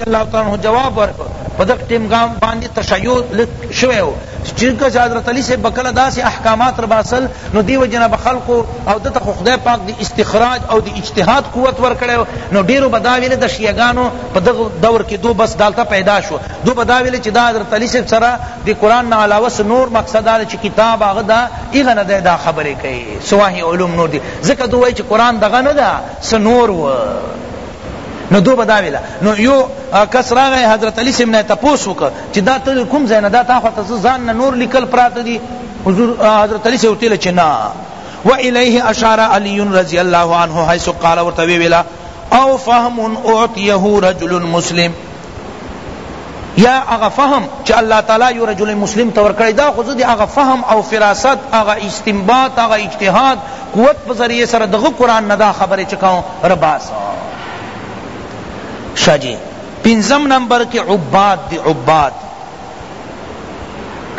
رضی اللہ تعالی عنہ جواب ورکو په دغه ټیم ګام باندې تشیع لږ شوی و چې حضرت علی سے بکله داسې احکامات رباسل نو دیو جنا به خلقو او دته خو خدای پاک د استخراج او د اجتهاد قوت ورکړی نو ډیرو بداویل د شیعگانو په دغه دور کې دو بس دالته پیدا شو دو بداویل چې دا حضرت علی سے سره د قران نه علاوه نور مقصد دا چې کتاب هغه دا ایغه نه دا خبرې کوي سواهی علوم نور دي ځکه دوی چې قران دغه نه ده څه نور و نو دو به دا ویله نو یو کس راغی حضرت علی صاحب نه تپوس وکړ چې دا ته کوم ځای نه دا تا خو ته ځان نه نور لیکل پراته دي حضور حضرت علی صاحب ته چې نه و الیه اشار علی رضی الله عنه حيث قال ورته ویلا او فهم اعطيه رجل مسلم یا هغه فهم چی الله تعالی یو رجل مسلم ته ورکړی دا خو زه د هغه فهم او فراست هغه استنباط هغه اجتهاد قوت په ذریعه سره د هغه قرآن نه دا خبرې چه کوم رباس شاه جی پنځم نمبر کې عباد دی عباد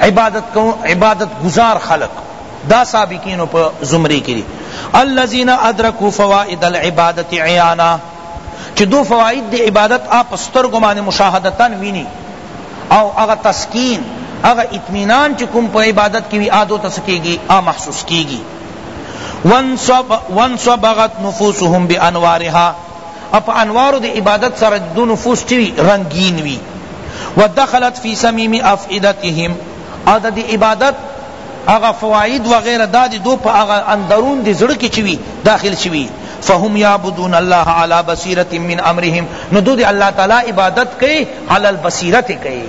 عبادت کو عبادت گزار خلق دا سابقینو په زمرې کې دي الذين ادركوا فوائد العبادت عيانا چی دو فواید دی عبادت آ په سترګو باندی مشاهدتا وینی او هغه تسکین هغه اطمینان چی کوم په عبادت کی وی آ دو ته څه کیږی آ محسوس کیږی وانصبغت نفوسهم بانوارها او په انوارو دی عبادت سره دو نفوس چی رنگین وی ودخلت فی صمیم افئدتهم او د عبادت هغه فواید وغیره دا دی دو په هغه اندرون دی زړه کی چوی داخل شوی فهم یعبدون الله علی بصیرت من امرهم نو دو دی الله تعالی عبادت کئی علی البصیرت کئی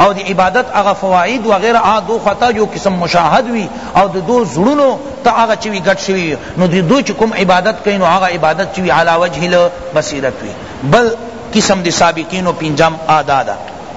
او دی عبادت اغا فوائد وغیرہ آ دو خطا جو قسم مشاہد وی او دی دو زڑنو تا اغا چوی گٹ شوی نو دی دو چکم عبادت کئی نو اغا عبادت چوی علا وجہ لبصیرت وی بل قسم دی سابقین و پنجم آدادا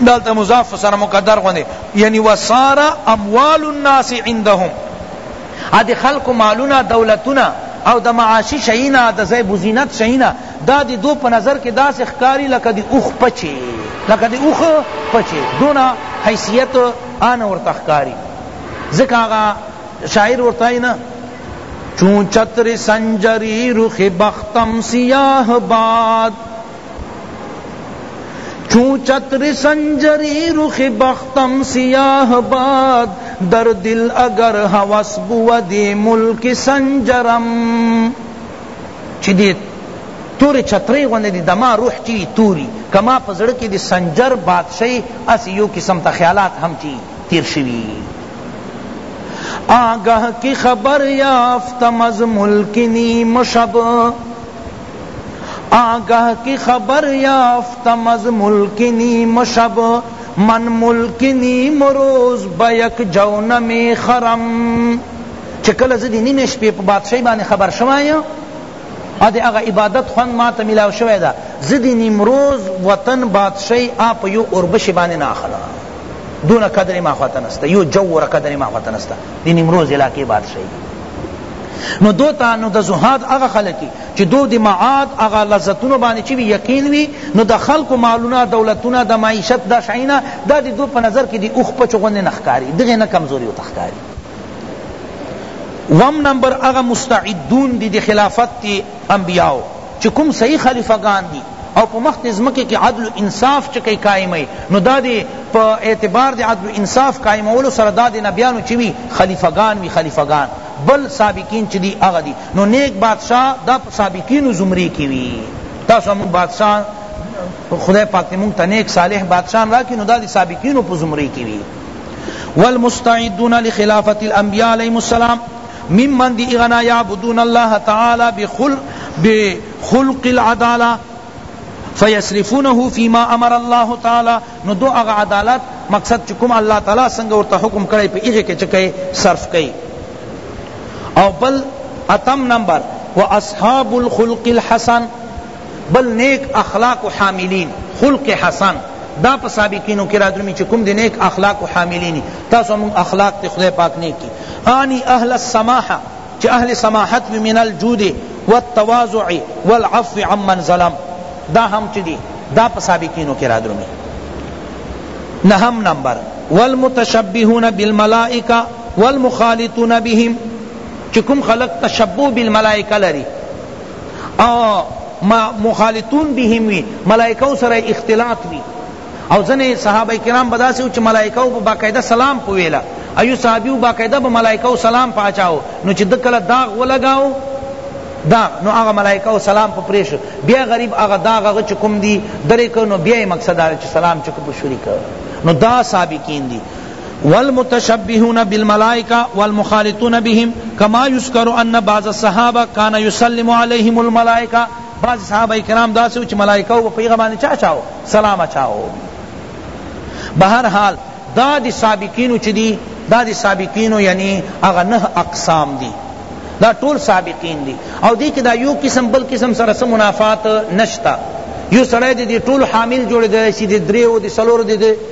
دلته مضاف سره مقدر غوندې یعنی وصار اموال الناس عندهم ادي خلق مالونه دولتونه او د معاشی شینا د زیب زینت شینا دا دی دو په نظر کې داسې ښکاری لکه دی اوخ پچی لکه دی اوخ پچی دونه حیثیت آن ورته ښکاری ځکه هغه شاعر ورته نه چون چتر سنجری رخ بختم سیاه باد چون چتر سنجری رخ بختم سیاه باد در دل اگر هوس بودی ملک سنجرم چی دی تور چتری غونه دی دما روح چی توری کما پزړه کی دی سنجر بادشاہی اس یو قسم تا خیالات هم چی تیر شوی آگاہ کی خبر یافتم از ملک نیم شب آگه کی خبر یافتم از ملک نیم شب من ملک نیم روز به یک جونه می خرم چې کله زه د نیمې شپې په بادشاهۍ باندې خبر شوی یم او د هغه عبادت خوند ما ته ملاو شوی ده زه د نیمروز وطن بادشاهۍ آ په یو اوربشې باندې نه اخلم دونه قدر ما خواته نسته یو جوره قدر ما خواته نسته دی نیمروز علاقه بادشاہی کی نو دو تا نو د زهاد هغه خلک چې دو د معاد هغه لذتونو باندې چې یقین وی نو د خلکو مالونه دولتونه د معیشت د شینا د دو په نظر کې دی اوخ پچ غونه نخکاری دغه نه کمزوري او تخکاری وم نمبر هغه مستعدون دی د خلافت تی انبیاو چه کوم صحیح خلیفه ګان دی او په مخ دی زمکی کی عدل و انصاف چه کئی قائمئی نو دا دی په اعتبار دی عدل و انصاف قائمولو سره دا دی نبیانو چه وی خلیفه ګان وی خلیفه ګان بل سابقین چه دی هغه دی نو نیک بادشاہ دا په سابقینو زمری کی وی تاسو هم بادشاہ خدای پاک دی مونږ ته نیک صالح بادشاہ راکی نو دا دی سابقینو په زمری کی وی والمستعدون لخلافت الانبیاء علیهم السلام مم من دی اغنا یعبدون الله تعالی بخلق العداله فیصرفونه فیما امر الله تعالی نو دو اغا عدالت مقصد چکم اللہ تعالی سنگ ورطا حکم کرے پی اغی کے چکے صرف کئی او بل اتم نمبر و اصحاب الخلق الحسن بل نیک اخلاقو حاملین خلق حسن دا په سابقینو کی رادرومی چی کوم دی نیک اخلاقو حاملینی تاسو مونږ اخلاق تی خدای پاک نیک کی آنی اهل السماحه چی اهل سماحت وی من الجود والتواضع والعفو عمن ظلم دا هم چی دی دا په سابقینو کی رادرومی نهم نمبر والمتشبهون بالملائکه والمخالطون بهم چی کوم خلق تشبه بالملائکه لري او مخالطون بهم وی ملائکو سره اختلاط وی او ځنه صحابه کرام بداسه چې ملائکو په باقاعده سلام پویلا ایو صحابیو باقاعده په ملائکو سلام پاچاو نو چې دکله داغ ولګاو دا نو هغه ملائکه او سلام په پریش بیا غریب هغه دا هغه چکم دی درې کو نو بیا مقصد دا چې سلام چکو په شریک نو دا سابقین دی والمتشبهون بالملائکة والمخالطون بهم کما یذکر ان بعض الصحابة کان یسلم علیهم الملائکة بعض صحابه کرام داسې وو چې ملائکه به په هغه باندې چا چاو سلام اچاو بهر حال دا دی سابقینو چی دی دا دی سابقینو یعنی اغا نه اقسام دی دا ټول سابقین دی او دی که دا یو قسم بل قسم سره سم منافات نشتا یو سړی دی ټول حامل جوړ دی سی دی دریو دی سلور دی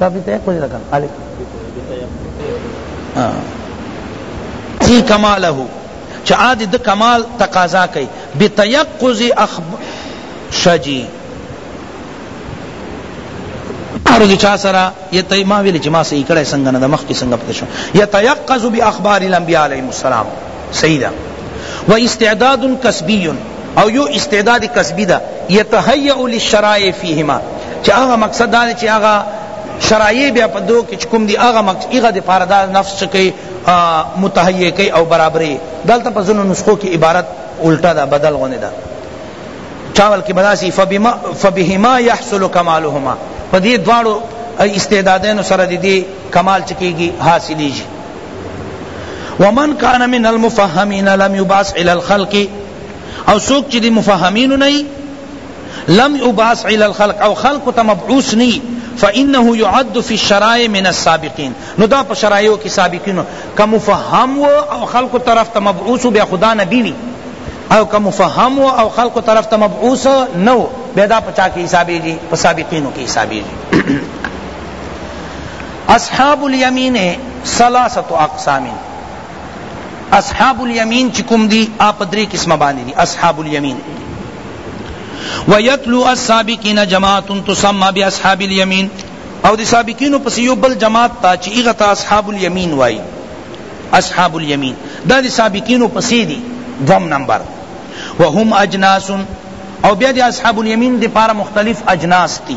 دا بیت یې کوی لکه الک ای کماله چې عادی د کمال تقاضا کوي بتيقظ اخب شجی اخبار دی چا سرا یتی ما ویلی چی ما صحیح کړی څنګه نه د مخ کی څنګه پته شو یتیقظ باخبار الانبیاء علیهم السلام صحیح ده و استعداد کسبی او یو استعداد کسبی ده یتهیئ للشرائع فیهما چې هغه مقصد دا چې هغه شرایع بیا په دو کې کوم دی هغه مقصد هغه د پاره دا نفس کې متهیئ کوي او برابرې دلته په ځینو نسخو کې عبارت الټا ده بدل غونه ده چاول کې بداسي فبما فبهما يحصل كمالهما په دې دواړو استعدادونو سره د دې کمال چکیږي حاصلېږي ومن کان من المفهمین لم یباس الی الخلق او سوک چی دی مفهمین نئی لم یباس الی الخلق او خلق تا مبعوث نئی فإنه يعد في الشرائع من السابقين نو دا په شرایعو کې سابقین که مفهم و او خلق طرف ته مبعوث بیا خدا نبی وی او که مفهم و او خلق طرف ته مبعوث نو بیا دا پچا کې حسابېږي په سابقینو کې حسابېږي اصحاب الیمین ثلاثه اقسام اصحاب الیمین چکم دی اپ درې قسمه باندې دي اصحاب الیمین ویتلو السابقین جماعت تسمى باصحاب الیمین او دی سابقینو پس یو بل جماعت تا چی ایغا تا اصحاب الیمین وائی اصحاب الیمین دا دی سابقینو پسی دی دوم نمبر وهم اجناس او بیا دی اصحاب الیمین دی پارا مختلف اجناس تی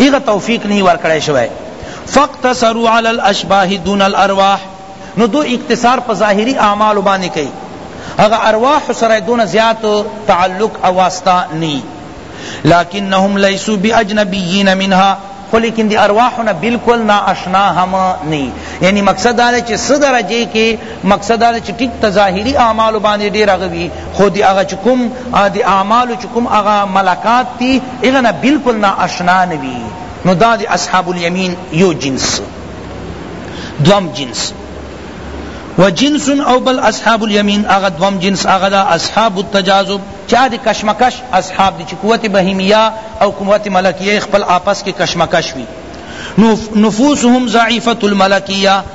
هغه توفیق نه ورکړی شوی فاقتصروا علی الاشباح دون الارواح نو دو اقتصار په ظاهری اعمالو باندې کوي هغه ارواح سره دون زیات تعلق او واسطه نی لکنهم لیسوا باجنبیین منها خو لیکن دی ارواحنا بالکل نا اشنا هم نی یعنی مقصد دا چې صدر جے کې مقصد دا چې ټیک ته ظاهری اعمال باندې ډیر هغه وی خو دی هغه چې کوم دی اعمال چې کوم هغه ملکات تی هغه نه بالکل نا آشنا نه وی نو دا دی اصحاب الیمین یو جنس دوم جنس و جنس او بل اصحاب الیمین هغه دوم جنس هغه دا اصحاب التجاذب چا دی کشمکش اصحاب دی چې قوت بهیمیه او قوت ملکیه خپل آپس کې کشمکش وی نفوسهم ضعیفه الملکیه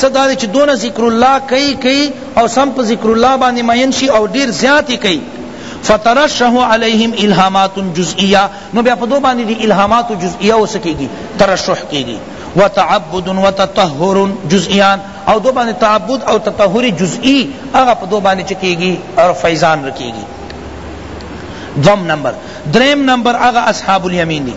څه دا دی چې دونه ذکر الله کوي کوي او سم په ذکر الله باندې مین شي او ډیر زیات یې کوي فترشه علیهم الهامات جزئیه نو بیا په دو باندې دی الهامات جزئیه وسکیږي ترشح کیږي وتعبد وتطهر جزئیان او دو باندې تعبد او تطهر جزئی هغه په دو باندې چکیږي او فیضان رکیږي دوم نمبر دریم نمبر هغه اصحاب الیمین دی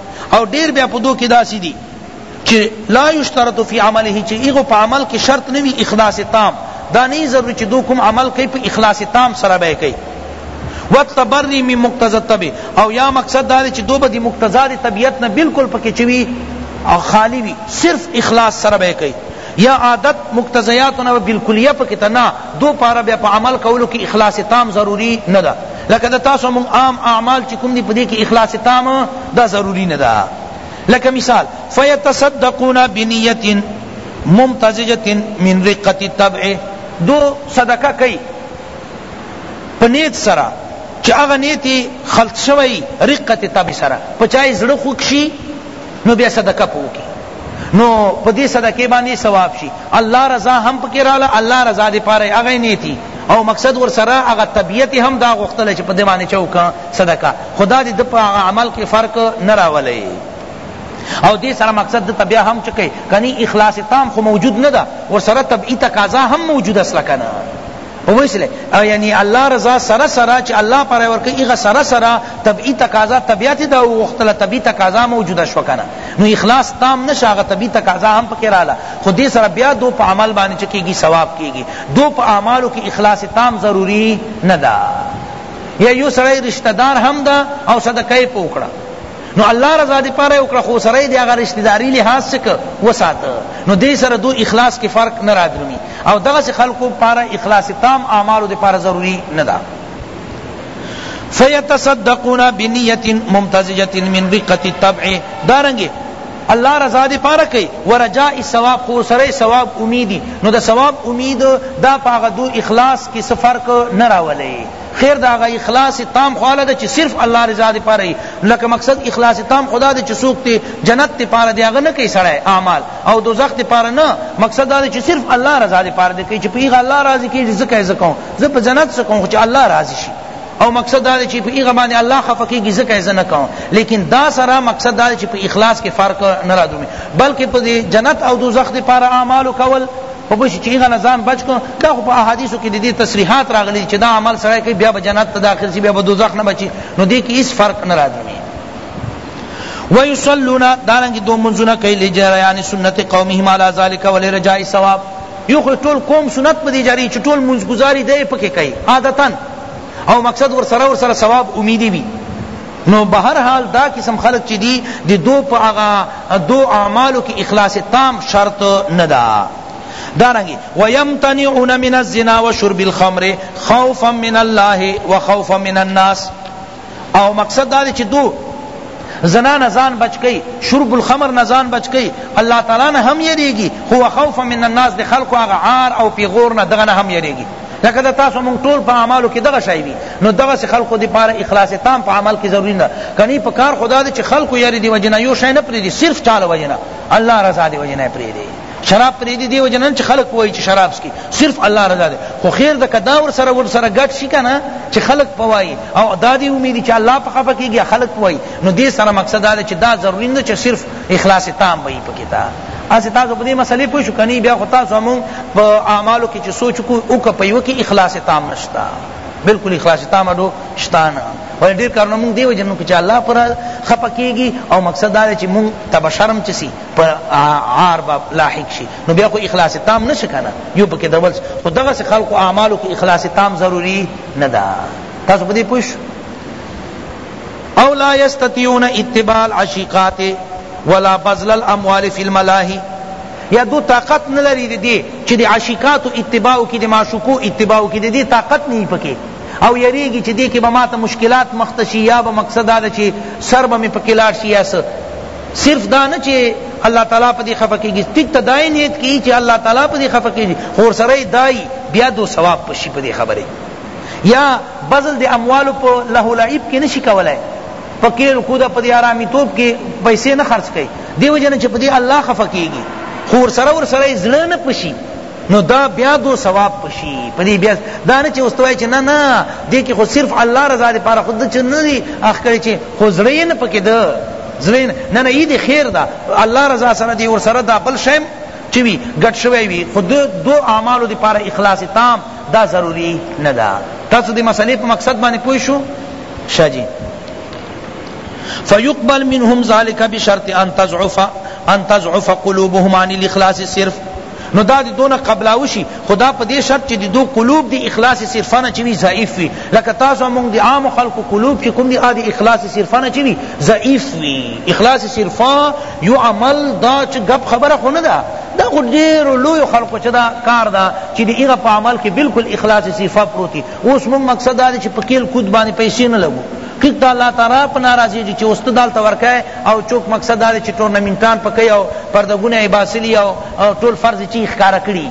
او ډیر بیا په دو کې داسی دی چه لا یشترط فی عمله چه ایغو په عمل کې شرط نوی اخلاص تام دا نه ضروري چې دو کوم عمل کوي په اخلاص تام سره به کوي وتبری من مقتضى الطبع او یا مقصد دا چې دو به د مقتضا د طبیعت نه بالکل پکې چوي او خالی وي صرف اخلاص سره به کوي یا عادت مقتضیات نه بالکلیه په کته نه دو پاره بیا په عمل کولو کی اخلاص تام ضروری نه ده لکه د تاسو مون عام اعمال چی کوم دی پدی کی اخلاص تام دا ضروری نه ده لکه مثال فیتصدقون بنیت ممتزجت من رقت الطبع دو صدقه کئی په نیت سره چې هغه نیت خلط شوی رقت طبع سره په چای زړه خوښ شي نو بیا صدقه په وکړي نو په دې صدقې باندې ثواب شي الله رضا هم پکې رااله الله رضا دې پاره هغه نیتی او مقصد ور سره هغه طبیعت هم دا غوښتل چې په دې باندې چوکا صدقه خدا دې د په عمل کې فرق نه راولي او دې سره مقصد د طبیعه هم چکه کني اخلاص تام خو موجود نه ده ور سره طبيعي تقاضا هم موجود اصلا کنه پوهیسله او یعنی الله رضا سره سره چې الله پرای ورکه ایغه سره سره طبعی تقاضا طبیعت دا وختله طبعی تقاضا موجوده شو کنه نو اخلاص تام نشاغه طبعی تقاضا هم پکې رااله خو دې سره بیا دو په عمل باندې چکیږي ثواب کیږي دو په اعمالو کې اخلاص تام ضروری نه ده یا یو سړی رشتہ دار هم ده او صدقه یې پوکړه نو الله رضا دی پاره وکړه خو سره دی هغه رشتہ داری لحاظ څخه وساته نو دې سره دو اخلاص کې فرق نه رادرمي او دغه خلکو پاره اخلاص تام اعمالو دی پاره ضروری نه ده فیتصدقون بنیت ممتزجت من رقت الطبع دارنگے اللہ رضا دے پارا کئی ورجاء ثواب خو سرے ثواب امیدی نو دا ثواب امید دا پاغدو اخلاص کی سفرق نراولے خیر دا غا اخلاص تام خواله ده چې صرف الله رضا دی پاره لکه مقصد اخلاص تام خدا دی چې سوک ته جنت ته پاره دی هغه نه کوي سړی اعمال او دوزخ ته پاره نه مقصد دا دی چې صرف الله رضا دی پاره دی کوي چې پیغه الله راضی کیږي زکه زکه زه په جنت سکم چې الله راضی شي او مقصد دا دی چې په ایغه باندې الله خفه کیږي زکه زنه کوم لیکن دا سره مقصد دا دی چې په اخلاص کې فرق نه را دومي بلکې په جنت او دوزخ لپاره اعمال کول په پوه شي چې هغه نه ځان بچ کړو دا خو په احادیثو کې د دې تصریحات راغلي چې دا عمل سړی کوي بیا به جنت ته داخل شي بیا به دوزخ نه بچي نو دې کې هیڅ فرق نه راځي ويصلون دارنګ دو منځونه کوي لجریان سنت قومهم على ذلك ولرجاء ثواب یو خو ټول قوم سنت په دې جاری چې ټول منځګزاري دی پکې کوي عادتاً او مقصد ور سره ور سره ثواب امیدي وي نو بهر حال دا قسم خلق چی دی دی دو پا اغا دو اعمالو کی اخلاص تام شرط ندا دارنگی ویمتنعون من الزنا و شرب الخمر خوفا من الله و خوفا من الناس او مقصد دا دی چی دو زنا نزان بچ کئی شرب الخمر نزان بچ کئی اللہ تعالی نہ ہم یریگی خو خوفا من الناس دی خلق آغا عار او پیغور نہ دغنا ہم یریگی لکه د تاسو مونږ ټول په اعمالو کې دغه شای وي نو دغه سي خلقو دی پاره اخلاص تام په عمل کې ضروری نه کني په کار خدا دې چې خلقو یاري دی وجنه یو شای نه پری دي صرف چاله وجنه الله رضا دی وجنه پری دي شراب پری دي دی وجنه چې خلق وایي چې شراب سکي صرف الله رضا دی خو خیر د کدا ور سره ور سره ګټ شي کنه چې خلق پوایي او دادی امید چې الله په خفه کیږي خلق پوایي نو دې سره مقصد دا چې دا ضروری نه چې صرف اخلاص تام وي په کتاب اسی تاسو په دې مسلې پوه شو کني بیا خو تاسو هم په اعمالو کې چې سوچ کو او که په یو کې اخلاص تام نشتا بالکل اخلاص تام اډو شتانه ولې ډیر کارونه مونږ دیو جنو کې چې الله پر خپکیږي او مقصد دا چې مونږ تب شرم چسی پر عار با لاحق شي نو بیا خو اخلاص تام نشه کنه یو پکې دبل خو دغه خلق اعمالو کې اخلاص تام ضروری نه ده تاسو په دې پوه شو او لا یستطیعون اتباع العشیقات ولا بذل الاموال فی الملاهی یا دو طاقت نلری دی دی چی دی عشیقاتو اتباع کی دی معشوقو اتباع کی دی دی طاقت نی پکی او یریگی چی دی که با ما تا مشکلات مخ تشی یا با مقصد دا چی سر با می پکی لار شی یا سا صرف دا نه چی اللہ تعالی پدی خفا کیگی تیک تا دای نیت کی چی اللہ تعالی پدی خفا کیگی خور سرائی دای بیا دو ثواب پشی پدی خبری یا بذل د اموالو په لهو لعب کې نشي کولای په کېل و کود په دې آرامي توب کې پیسې نه خرڅ کوي دې وجه نه چې په دې الله خفه کېږي خو ورسره ورسره یې زړه نه پشي نو دا بیا دو ثواب پشي په دې بیا دا نه چې اوس ته وایې چې نه نه دې کې خو صرف الله رضا لپاره خود چې نه دي اخ کړی چې خو زړه یې نه پکې ده زلین نه نه یی دی خیر دا الله رضا سره دی ور سره دا بل شیم چوی گټ شوی وی خود دو اعمالو دی پاره اخلاص تام دا ضروری نه ده تاسو دی مسئلې په مقصد باندې پوه شو شاجی فیقبل منهم ذلك بشرط ان تضعف ان تضعف قلوبهم عن الاخلاص صرف نو دا دی دونه قبلاو شي خدا په دې شرط چې د دو قلوب دی اخلاص صرفانه چوي ضعیف وي لکه تاسو موږ دی عام خلق قلوب چې کوم دی ادي اخلاص صرفانه چوي ضعیف وي اخلاص صرفا یو عمل دا چې ګپ خبره خو نه ده دا خو ډیرو لویو خلقو چې دا کار ده چې د هغه په عمل کې بالکل اخلاص صفه پروت وي اوس موږ مقصد دا دی چې په کیل کود باندې پیسې نه لګو ټیک دا الله تعالی په ناراضي دي چې اوست دالته ورکای او چوک مقصد دا چې ټورنمنټان پکې او پردګونه یې باسلی او ټول فرض چی ښکارا کړی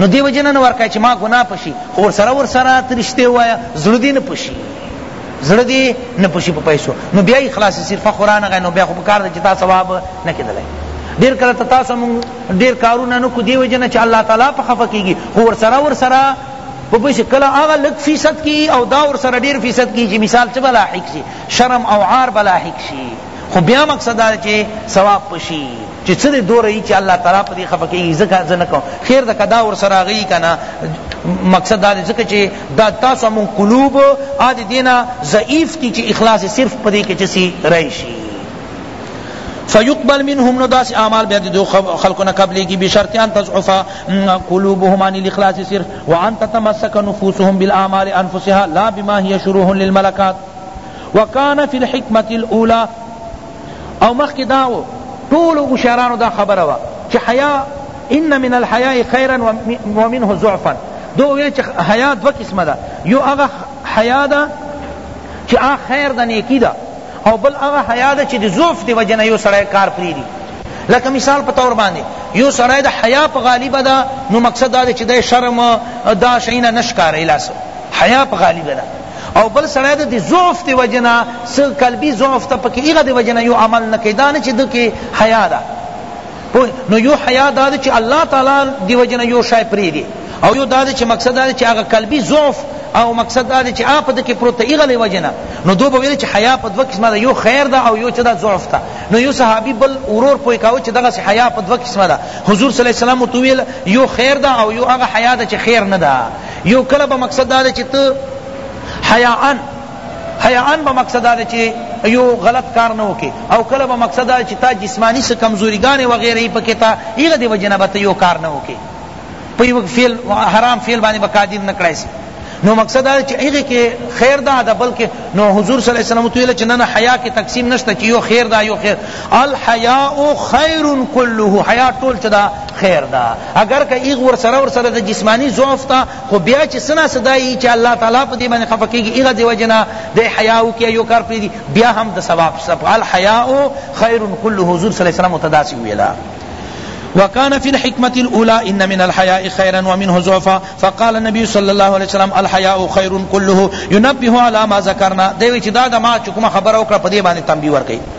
نو دی وجه نه ورکای چې ما ګناه پشي خو ورسره ورسره ته رښتې ووایه زړه دې نه پشي زړه دې نه پشي په پیسو نو بیا یې خلاص صرفه خو رانغی نو بیا خو پکار ده چې تا ثواب نه کېدلی ډېر کله ته تاسو مونږ ډېر کارونه نه کو دې وجه نه چې الله تعالی په خفه کېږي خو ورسره ورسره په پیسې کله هغه لږ فیصد کی او دا ورسره ډېر فیصد کی چې مثال څه به لاحق شي شرم او عار به لاحق شي خو بیا مقصد دا چې ثواب پشي چی څه دی دوره یی چی الله تعالی پدی خفه کیږی ځکه زه نه کوم خیر ده که دا ورسره راغی کنه مقصد دا دی ځکه چی دا تاسو مون قلوب ادی دینا ضعیف تی چی اخلاص صرف پدی کې چسی رئیشی فیقبل منهم نو داس اعمال بیا دو خلقنا قبلی کی بشرط ان تضعف قلوبهم عن الاخلاص صرف وان تتمسك نفوسهم بالاعمال انفسها لا بما هي شروح للملكات وكان في الحكمه الاولى او مخکی دا و ټول اوشعرانو دا خبره وه چه حیا ان من الحیاء خیرا ومنه ضعفا دو ویل چه حیا دو قسمه ده یو اغا حیا ده چه آ خیر ده نیکی ده او بل اغا حیا ده چه ده ضعف ده وجنه یو سڑای کار پریدی لکه مثال په تور باندې یو سړی د حیا په غالب ده نو مقصد دا چې د شرم دا شینه نشکاره لاس حیا په غالب ده او بل سړی د دې ضعف دی وجنا س قلبي ضعف ته پکې هغه دی وجنا یو عمل نه کوي دا نه چې د کې حیا ده نو یو حیا دا چې الله تعالی دی وجنا یو شای پری دی او یو دا چې مقصد دا چې هغه قلبي ضعف او مقصد دا چې اپ د کې پروت هغه دی وجنا نو دوی به ویل چې حیا په دوه قسمه ده یو خیر ده او یو چې دا ضعف ده نو یو صحابي بل اورور پوي کاوه چې دغه حیا په دوه قسمه ده حضور صلی الله علیه وسلم تو ویل یو خیر ده او یو هغه حیا ده چې خیر نه ده یو کله به مقصد دا دی چی ته حیاءً حیاءً به مقصد دا دی چی یو غلط کار نه وکی او کله به مقصد دا چی تا جسمانی څه کمزوری گانی وغیرہ ای پکی تا ایغه دی وجنه به ته یو کار نه وکی په یو فعل حرام فعل باندې به قادر نه کړای سی نو مقصد دا چې هغه کې خیر دا ده بلکې نو حضور صلی الله علیه وسلم تویل چې نه حیا کې تقسیم نشته چې یو خیر دا یو خیر الحیاء خیر کله حیا ټول چدا خیر دا اګر که ایغ ورسره ورسره د جسمانی ضعف تا خو بیا چې سنا صدای چې الله تعالی په دې باندې خفه کیږي ایغه دی وجنا د حیا او کې یو کار پری بیا هم د ثواب سب الحیا خیر کله حضور صلی الله علیه وسلم متداسی ویلا وكان في الحكمة الأولى إن من الحياء خيرا ومنه زعفا فقال النبي صلى الله عليه وسلم الحياء خير كله ينبه على ما ذكرنا دوی چې دا د ما چکمه خبره وکړه په دې باندې تنبیه ورکړي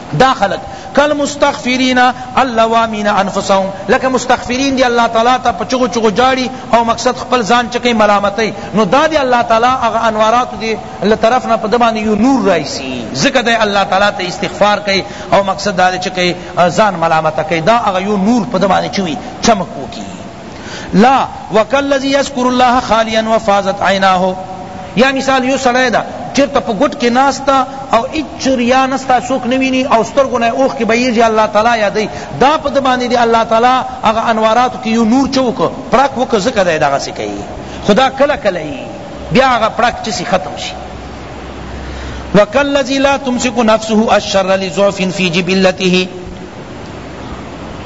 دا خلق کل مستغفرین اللوامین انفسهم لکه مستغفرین دی اللہ تعالی تا پچغو چغو جاڑی او مقصد خپل ځان چکی ملامتی نو دا دی اللہ تعالی اغا انوارات دی اللہ طرف نا پدبان یو نور رائیسی ذکر دی اللہ تعالی تا استغفار کئی او مقصد دا دی چکی ځان ملامت کئی دا اغا یو نور پدبان چوی چمکو کی لا وکالذی یذکر الله خالیا وفاضت عیناه یا مثال یو سړی دا چرته په ګټ کې ناستا او اچ ریا نستا څوک نه ویني او سترګو نه اوخ کې بهیږي الله تعالی یادوي دا په ده باندې دی الله تعالی هغه انواراتو کې یو نور چوک پړک وکړه ځکه دی دغسې کوي خدا کله کله یي بیا هغه پړک چسي ختم شي وکالذی لا تمسک نفسه الشر لضعف فی جبلته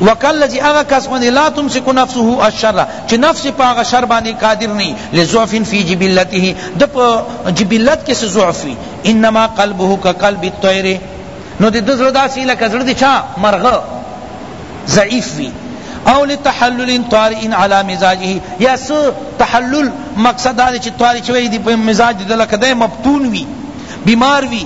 وکالذی هغه کس باندې لا تمسک نفسه الشر چې نفس په هغه شر باندې قادر نه لضعف فی جبلته د جبلت کې ضعف وی انما قلبه كقلب الطير نو د زړه داسې لکه زړه د چا مرغه ضعیف وی او لتحلل طارئ على مزاجه یا س تحلل مقصد دا چې طارئ چوي دی په مزاج د لکه د مبتون وی بیمار وی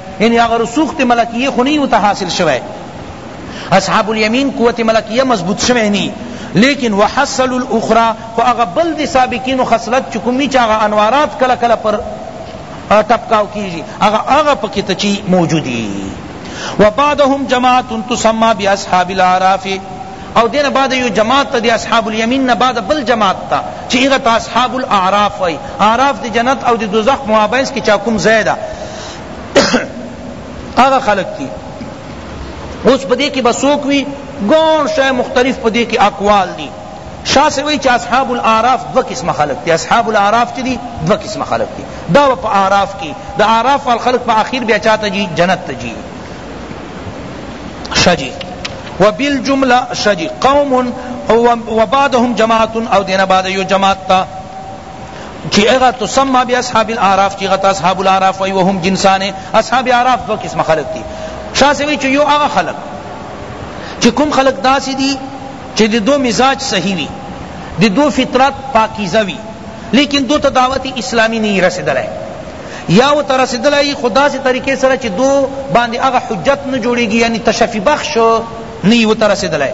یعنی هغه رسوخت ملکیه خو نه ورته حاصل شوی اصحاب الیمین قوت ملکیه مضبوط شوی نی لیکن وحصل الاخرى خو هغه بل دی سابقین و خصلت چکمی چا هغه انوارات کلا کلا پر ټپکاو کیږي هغه هغه پکې ته چی موجودی وبعدهم جماعت تسمى باصحاب الاعراف او دین بعد یو جماعت دی اصحاب الیمین نه بعد بل جماعت تا چی هغه اصحاب الاعراف وای اعراف دی جنت او دی دوزخ مابین کی چا کوم زیدا هغه خلق کی اوس په دې کې بسوک وی ګون شای مختلف په دې کې اقوال دي شاه سوی چې اصحاب الاعراف دو قسم خلق دي اصحاب الاعراف چې دي دو قسم خلق دي دا په اعراف کې د اعراف وال خلق په اخر بیا چاته جی جنت ته جی شجی وبالجمله شجی قوم وبعدهم جماعت او دینه بعد یو جماعت تا چی اغا تسمى باصحاب الاعراف چی غتا اصحاب الاعراف وی وهم جنسان اصحاب اعراف دو قسم خلق دی شاہ سے وی چی یو اغا خلق چی کم خلق داسی دی چی دی دو مزاج صحیح وی دی دو فطرت پاکیزہ وی لیکن دو تا دعوت اسلامی نہیں رسیدل ہے یا و تا رسیدل ہے خدا سے طریقے سر چی دو باندے اغا حجت نہ جوڑے گی یعنی تشفی بخش نہیں و تا رسیدل ہے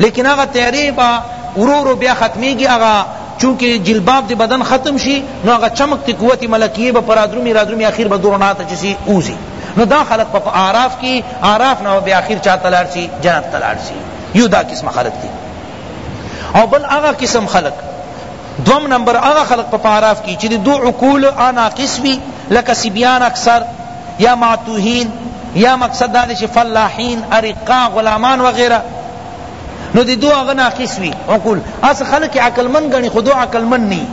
لیکن هغه تیرې با ورو ورو بیا ختمیږي هغه چونکه جلباب دی بدن ختم شي نو هغه چمک تی قوت ملکیه به پرادرومی رادرومی اخیر به درنا ته چسی اوزی نو دا خلق په اعراف کی اعراف نه به اخیر چا تلار سی جنت تلار سی یو دا قسم خلق دی او بل هغه قسم خلق دوم نمبر هغه خلق په اعراف کی چې دو عقول انا قسمی لکه سبیان اکثر یا معتوهین یا مقصد دا دی چی فلاحین ارقا غلامان وغیرہ نو دی دو هغه ناقص وی عقول اس خلق عقل مند گنی خو دو عقل مند نی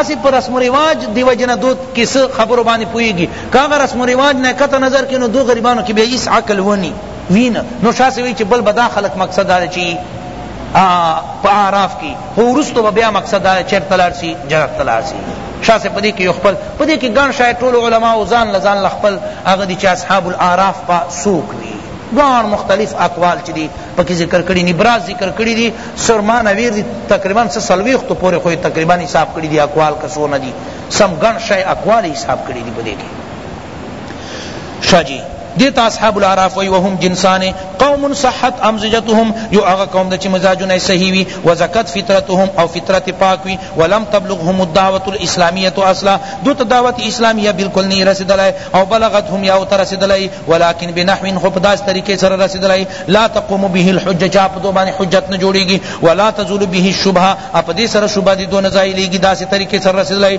اسی پر رسم و رواج دی وجنہ دو کس خبرو باندې پویگی کاغه رسم و رواج نه کته نظر کینو دو غریبانو کی بیا اس عقل ونی وینا نو شاسوی چی بل بدا خلق مقصد دا چی په اعراف کی خو وروسته به بیا مقصد دا چیرته لاړ سی جنت ته لاړ سی شاه صاحب پدې کې یو خپل پدې کې ګڼ شاید ټول علما او ځان له ځان له خپل هغه دي چې اصحاب الاعراف په څوک دي ګڼ مختلف اقوال چې دي پکې ذکر کړي دي براز ذکر کړي دي سرما نویر دي تقریبا څه څلوېښتو پورې خو تقریبا حساب کړي دي اقوال که څونه دي سم ګڼ شی اقوال حساب کړي دي پدې کې شاه جی دې ته اصحاب الاعراف وای وهم جنسان قوم صحت امزجتهم یو هغه قوم چې مزاجونه صحیح وي وزکت فطرتهم او فطرت پاک وي ولم تبلغهم الدعوه الاسلامیه اصلا دو ته دعوت اسلامیه بالکل نه رسیدلای او بلغتهم یا تر رسیدلای ولکن بنحو خو په داس طریقې سره رسیدلای لا تقوم به الحجه چا په دو باندې حجت نه جوړیږي ولا تزول به الشبهه اپ دې سره شبهه دې دو نه ځایلېږي داسې طریقې سره رسیدلای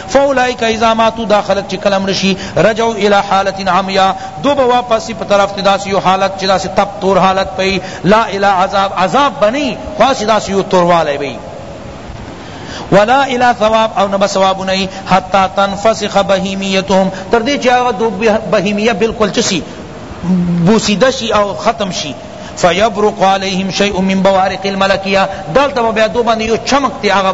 فاولئک اذا ماتوا دا خلق چی کله مړه شی رجعوا الی حالت عمیا دو به واپس شی په طرف ته داسی یو حالت چی داسی تپ تور حالت به یی لا الی عذاب عذاب به نه یی خو هسی داسی یو توروالی به یی ولا الی ثواب او نه به ثواب نه یی حتی تنفسخ بهیمیتهم تر دې چې هغه دو بهیمیه بالکل چسی بوسیده شی او ختم شی فیبرق علیهم شیء من بوارق الملکیه دلته بیا دو باندې یو چمک تی هغه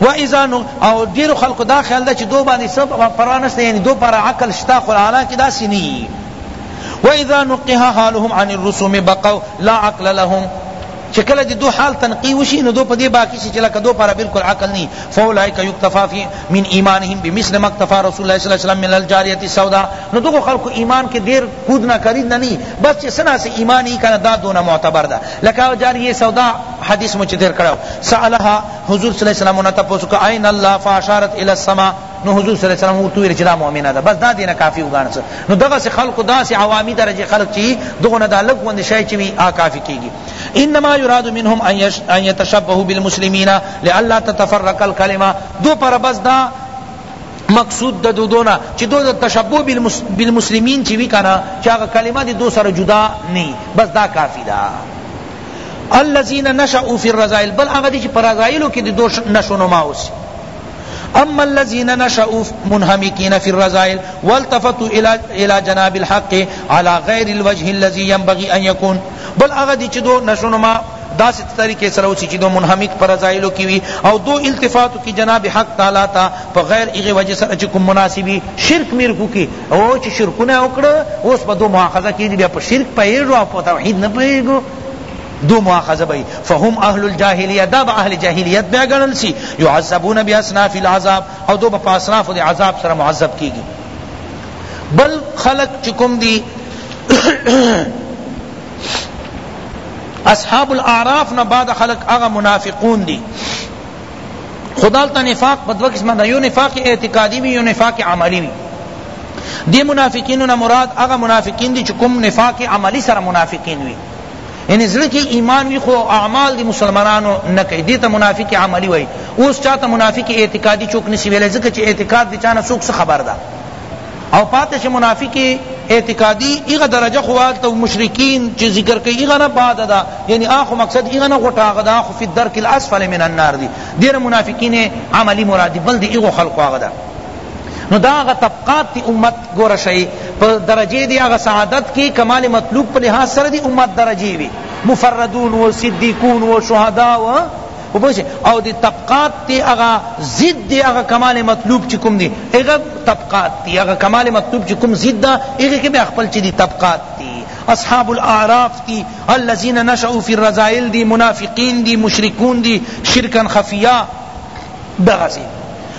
و اذا نو او ډیرو خلکو دا خیال ده چې دو باندې سب پروا نشته یعنی دو پر عقل شتا خو حالانکه داسې نه و اذا نقها حالهم عن الرسوم بقوا لا عقل لهم چې کله د دو حال تنقی وشي نو دو په دې باقی شي چې لکه دو پر بالکل عقل نه فولائک یکتفا فی من ایمانهم بمثل ما اکتفا رسول الله صلی الله علیه وسلم من الجاریه السوداء نو دغه خلق ایمان کې ډیر کود نه کرید نه نی بس چې سنا سے ایمان یې کنه دا دونه معتبر ده لکه جاریه سودا حدیث مو چې ذکر کړو سالها حضور صلی الله علیه وسلم نه تاسو کو عین الله فاشارت الی السما نو حضور صلی الله علیه وسلم ورته ویل چې دا مؤمنه ده بس دا دینه کافی وګڼه نو دغه سه خلق دا سه عوامي درجه خلق چی دغه نه د الګ وند شای چی وی آ کافی کیږي انما يراد منهم ان يتشبهوا بالمسلمين لئلا تتفرق الكلمه دو پر بس دا مقصود د دودونا چې دو د تشبوه بالمسلمین چې وی کنه چې هغه کلمه د دو سره جدا نه بس دا کافی ده الذين نشأوا في الرذائل بل هغه دي چې پر رذائلو کې د دوش نشو نما اوسي اما الذين نشأوا منهمكين في الرذائل والتفتوا الى الى جناب الحق على غير الوجه الذي ينبغي ان يكون بل هغه دي چې دو نشو نما داس طریقے سره اوسی چې دو منهمک پر رضایلو کی وی او دو التفات کی جناب حق تعالی تا په غیر ایغه وجه سره چې کوم مناسبی شرک میر کو کی او چی شرکونه وکړه اوس په دو مؤاخذه کیږی بیا په شرک پوهیږو او په توحید نه پوهیږو دو مؤاخذه بی فهم اهل الجاهلیه دا به اهل جاهلیت بیا گنل سی یعذبون باصناف العذاب او دو په اصناف دی عذاب سره معذب کیږي بل خلق چکم دی اصحاب الاعراف نه بعد خلق هغه منافقون دی خو دلته نفاق په دوه قسمه ده یو نفاق اعتقادی وي یو نفاق عملی وي دی منافقینو نه مراد هغه منافقین دي چې کوم نفاق عملی سره منافقین وي یعنی زړه کې ایمان وي خو اعمال دي مسلمانانو نه کوي دې ته منافق عملی وایي اوس چاته منافق اعتقادي چوک نشي ویلی ځکه چې اعتقاد د چا نه څوک څه خبر ده او پاتی شی منافق اعتقادی ایغا درجه خو هلته مشرکین چی ذکر کئی ایغا نه بعد دا یعنی آن خو مقصد ایغا نه غټ آغا دا خو فی الدرک الاسفل من النار دی دیر منافقین عملی مراد دی بل دی ایغو خلقو آغا دا نو دا آغا طبقات تی امت گورا شئی پا درجے دی آغا سعادت کی کمال مطلوب پا لحاظ سر دی امت درجے وی مفردون و صدیقون و شہداء و په پوه شئ او دی طبقات تی هغه ضد دی هغه کمال مطلوب چې کوم دی هغه طبقات تی هغه کمال مطلوب چې کوم ضد ده هغه کې بیا خپل چې دی طبقات تی اصحاب الاعراف دی الذين نشأوا في الرذائل دی منافقین دی مشرکون دی شرکا خفیہ دغه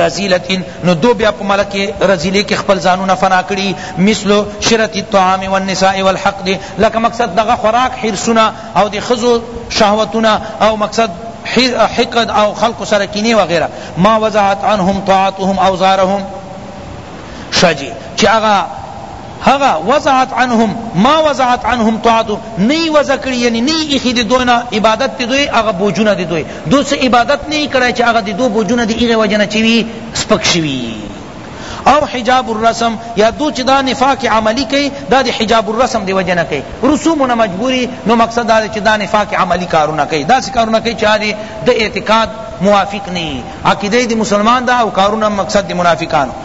رزیلتین نو دو بیا په ملک رزیلی کې خپل ځانونه فنا کړي مثل شرط الطعام والنساء والحق دی لکه مقصد دغه خوراک حرسونه او د خزو شهوتونه او مقصد حقد او خلق سره کینه وغیرہ ما وضعت عنهم طاعتهم اوزارهم شجی چې هغه هغه وضعت عنهم ما وضعت عنهم طاعتو نئی وضع کری یعنی نئی ایخی دی دوینا عبادت تی دوی اغا بوجونا دی دوی دو سه عبادت نئی کرائی چه اغا دی دو بوجونا دی ایغی وجنا چوی سپک شوی او حجاب الرسم یا دو چه دا نفاق عملی کئی دا دی حجاب الرسم دی وجنا کئی رسومنا مجبوری نو مقصد دا دی چه دا نفاق عملی کارونا کئی دا سی کارونا کئی چه دی دا اعتقاد موافق نئی عقیدہ دی مسلمان دا او کارونا مقصد دی منافقانو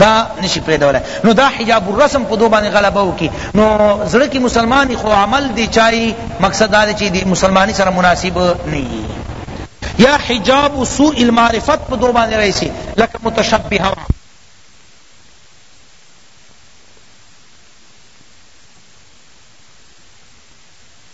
دا نشی پریدولای نو دا حجاب الرسم په دو باندې غلبه وکی نو زړه کی مسلمانی خو عمل دی چای مقصد دا چی دی مسلمانی سره مناسب نه یی یا حجاب سوء المعرفت په دو باندې رئیسی لکه متشبهه